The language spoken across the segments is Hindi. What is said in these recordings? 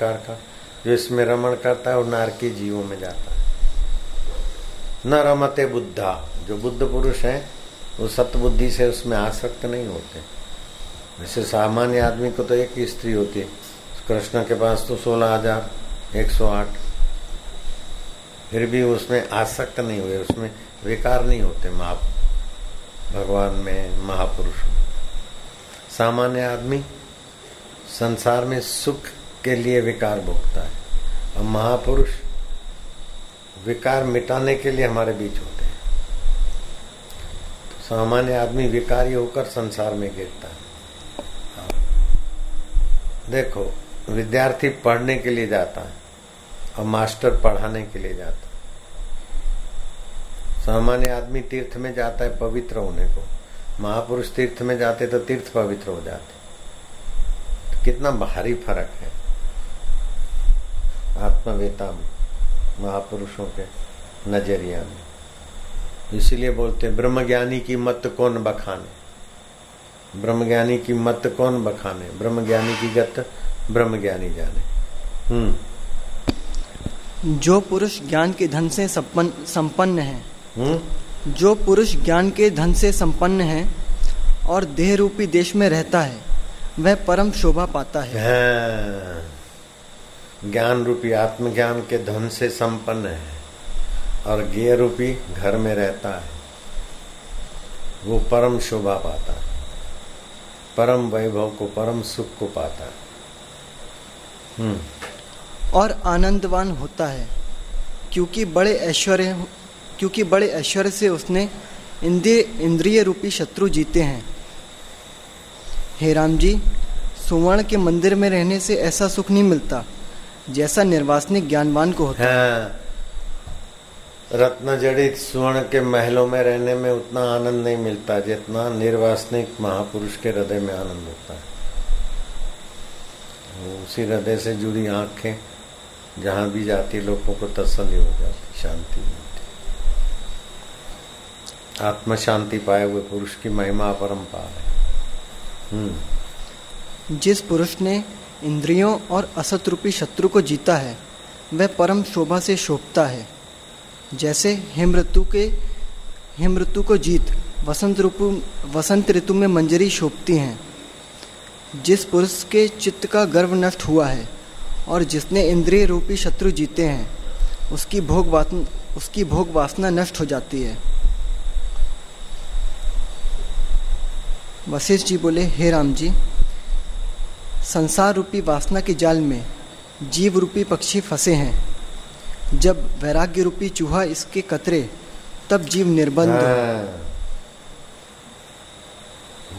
विकार का, जो इसमें रमण करता है वो नारकी जीवों में जाता है। न रमते बुद्धा, जो बुद्ध पुरुष है, वो सतबुद्धि से उसमें आसक्त नहीं होते। वैसे सामान्य आदमी को तो एक ही स्त्री होती है। कृष्ण के पास तो सोलह हज़ार, एक सौ आठ। फिर भी उसमें आसक्त नहीं हुए, उसमें विकार नहीं होते महा भगवान में, महापुरुष सामान्य आदमी संसार में सुख के लिए विकार भोगता है। और महापुरुष विकार मिटाने के लिए हमारे बीच होते हैं। तो सामान्य आदमी विकारी होकर संसार में गिरता है। देखो, विद्यार्थी पढ़ने के लिए जाता है और मास्टर पढ़ाने के लिए जाता है। सामान्य आदमी तीर्थ में जाता है पवित्र होने को। महापुरुष तीर्थ में जाते तो तीर्थ पवित्र हो जाते। तो कितना भारी फ़र्क है। आत्मवेता में महापुरुषों के नज़रिया में। इसीलिए बोलते ब्रह्मज्ञानी की मत कौन बखाने? ब्रह्मज्ञानी की मत कौन बखाने? ब्रह्मज्ञानी की गत ब्रह्मज्ञानी जाने। हम्म। जो पुरुष ज्ञान के धन से संपन्न है हम्म। जो पुरुष ज्ञान के धन से संपन्न है और देह रूपी देश में रहता है वह परम शोभा पाता है। हाँ। ज्ञान रूपी आत्मज्ञान के धन से संपन्न है और गे रूपी घर में रहता है। वो परम शोभा पाता है। परम वैभव को, परम सुख को पाता है। हम्म। और आनंदवान होता है, क्योंकि बड़े ऐश्वर्य, क्योंकि बड़े ऐश्वर्य से उसने इंद्रिय इंद्रिय रूपी शत्रु जीते हैं। हे राम जी, सुवर्ण के मंदिर में रहने से ऐसा सुख नहीं मिलता। जैसा निर्वासनिक ज्ञानवान को होता है। हाँ। रत्न जड़ित स्वर्ण के महलों में रहने में उतना आनंद नहीं मिलता जितना निर्वासनिक महापुरुष के हृदय में आनंद होता है। उसी हृदय से जुड़ी आँखें जहाँ भी जाती लोगों को तसली हो जाती शांति मिलती। आत्म शांति पाए हुए पुरुष की महिमा परम्पार है। हम्म। जिस पुरुष ने इंद्रियों और असत रूपी शत्रु को जीता है, वह परम शोभा से शोभता है। जैसे हिम ऋतु के हिम ऋतु को जीत, वसंत ऋतु वसंत ऋतु में मंजरी शोभती हैं। जिस पुरुष के चित्त का गर्व नष्ट हुआ है और जिसने इंद्रिय रूपी शत्रु जीते हैं, उसकी भोग उसकी भोग वासना नष्ट हो जाती है। वशिष्ठ जी बोले, हे राम जी संसार रूपी वासना के जाल में जीव रूपी पक्षी फंसे हैं। जब वैराग्य रूपी चूहा इसके कतरे, तब जीव निर्बंध। हाँ।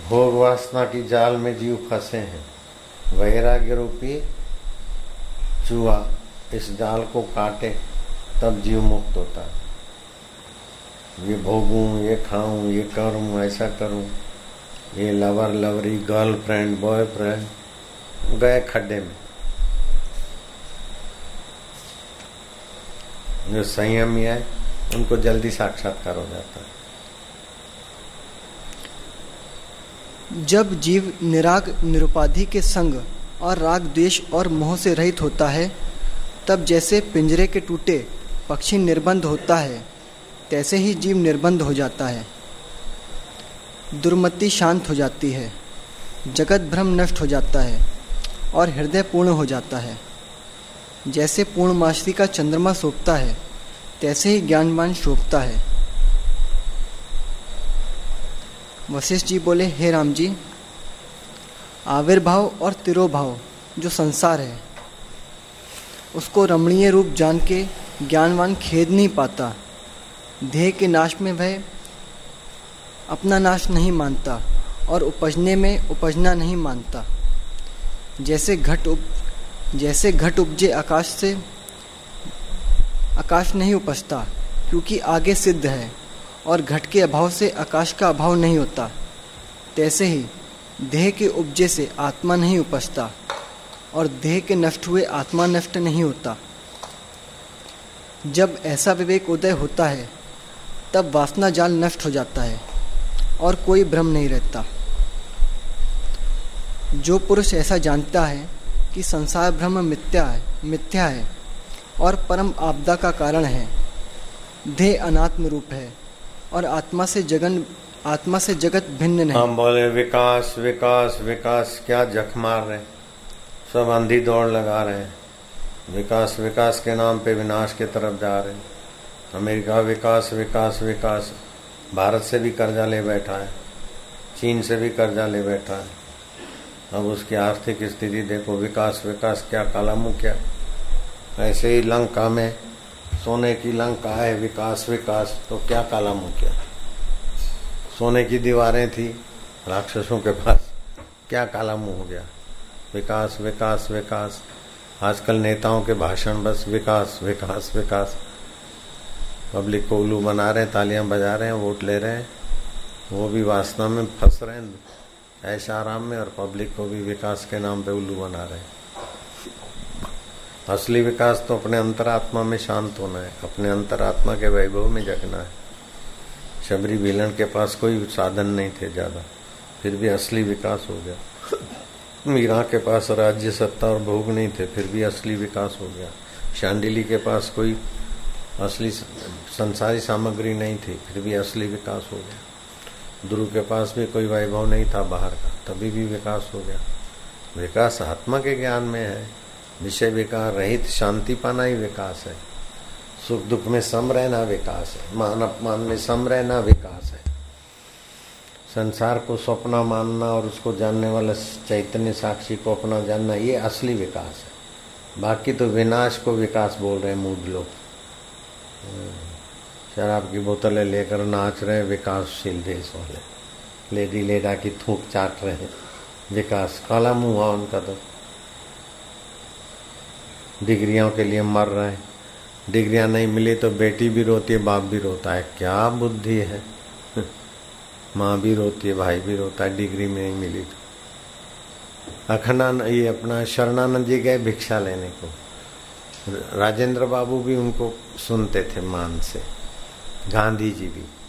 भोग वासना की जाल में जीव फंसे हैं। वैराग्य रूपी चूहा इस जाल को काटे, तब जीव मुक्त होता है। ये भोगूं, ये खाऊं, ये करूँ, ऐसा करूँ। ये लवर, लवरी, गर्लफ्रेंड, बॉयफ्रेंड गए खड्डे में। जो संयमी है उनको जल्दी साक्षात्कार हो जाता है। जब जीव निराग निरुपाधि के संग और राग द्वेष और मोह से रहित होता है, तब जैसे पिंजरे के टूटे पक्षी निर्बंध होता है, तैसे ही जीव निर्बंध हो जाता है। दुर्मति शांत हो जाती है, जगत भ्रम नष्ट हो जाता है। और हृदय पूर्ण हो जाता है। जैसे पूर्णमासी का चंद्रमा शोभता है, तैसे ही ज्ञानवान शोभता है। वशिष्ठ जी बोले, हे राम जी, आविर्भाव और तिरोभाव जो संसार है, उसको रमणीय रूप जान के ज्ञानवान खेद नहीं पाता। देह के नाश में वह अपना नाश नहीं मानता और उपजने में उपजना नहीं मानता। जैसे घट उप, जैसे घट उपजे आकाश से, आकाश नहीं उपजता, क्योंकि आगे सिद्ध है, और घट के अभाव से आकाश का अभाव नहीं होता। तैसे ही, देह के उपजे से आत्मा नहीं उपजता, और देह के नष्ट हुए आत्मा नष्ट नहीं होता। जब ऐसा विवेक उदय होता है, तब वासना जाल नष्ट हो जाता है, और कोई भ्रम नहीं रहता। जो पुरुष ऐसा जानता है कि संसार भ्रम मिथ्या है मिथ्या है और परम आपदा का कारण है। देह अनात्म रूप है और आत्मा से जगन, आत्मा से जगत भिन्न नहीं। हम बोले, विकास विकास विकास, क्या जख मार रहे सब अंधी दौड़ लगा रहे हैं। विकास विकास के नाम पे विनाश के तरफ़ जा रहे हैं। अमेरिका, विकास विकास विकास। भारत से भी कर्जा ले बैठा है। चीन से भी कर्जा ले बैठा है। अब उसकी आर्थिक स्थिति देखो, विकास विकास, क्या काला मुँह क्या? ऐसे ही लंका में सोने की लंका है, विकास विकास तो क्या काला मुँह क्या? सोने की दीवारें थी, राक्षसों के पास, क्या काला मुँह हो गया? विकास विकास विकास, आजकल नेताओं के भाषण बस विकास विकास विकास। पब्लिक को उल्लू बना रहे हैं, तालियाँ बजा रहे हैं, वोट ले रहे हैं, वो भी वास्तव में फंस रहे हैं। ऐसा आराम में और पब्लिक को भी विकास के नाम पे उल्लू बना रहे। असली विकास तो अपने अंतरात्मा में शांत होना है, अपने अंतरात्मा के वैभव में जगना है। शबरी भीलन के पास कोई साधन नहीं थे ज़्यादा, फिर भी असली विकास हो गया। मीरा के पास राज्य, सत्ता और भोग नहीं थे, फिर भी असली विकास हो गया। शांडिली के पास कोई असली संसारी सामग्री नहीं थी, फिर भी असली विकास हो गया। ध्रुव के पास भी कोई वैभव नहीं था बाहर का, तभी भी विकास हो गया। विकास आत्मा के ज्ञान में है। विषय विकार रहित शांति पाना ही विकास है। सुख दुख में सम रहना विकास है। मान अपमान में सम रहना विकास है। संसार को सपना मानना और उसको जानने वाला चैतन्य साक्षी को अपना जानना, ये असली विकास है। बाकी तो विनाश को विकास बोल रहे हैं मूड लोग। शराब की बोतलें लेकर नाच रहे हैं, विकासशील देश वाले। लेडी लेडा की थूक चाट रहे हैं, विकास। काला मुँह हुआ उनका तो। डिग्रियों के लिए मर रहे हैं। डिग्रियाँ नहीं मिली तो बेटी भी रोती है, बाप भी रोता है। क्या बुद्धि है? माँ भी रोती है, भाई भी रोता है, डिग्री में नहीं मिली तो। अखंडा ये अपना शरणानंद जी गए भिक्षा लेने को। राजेंद्र बाबू भी उनको सुनते थे मान से। गांधी जी भी।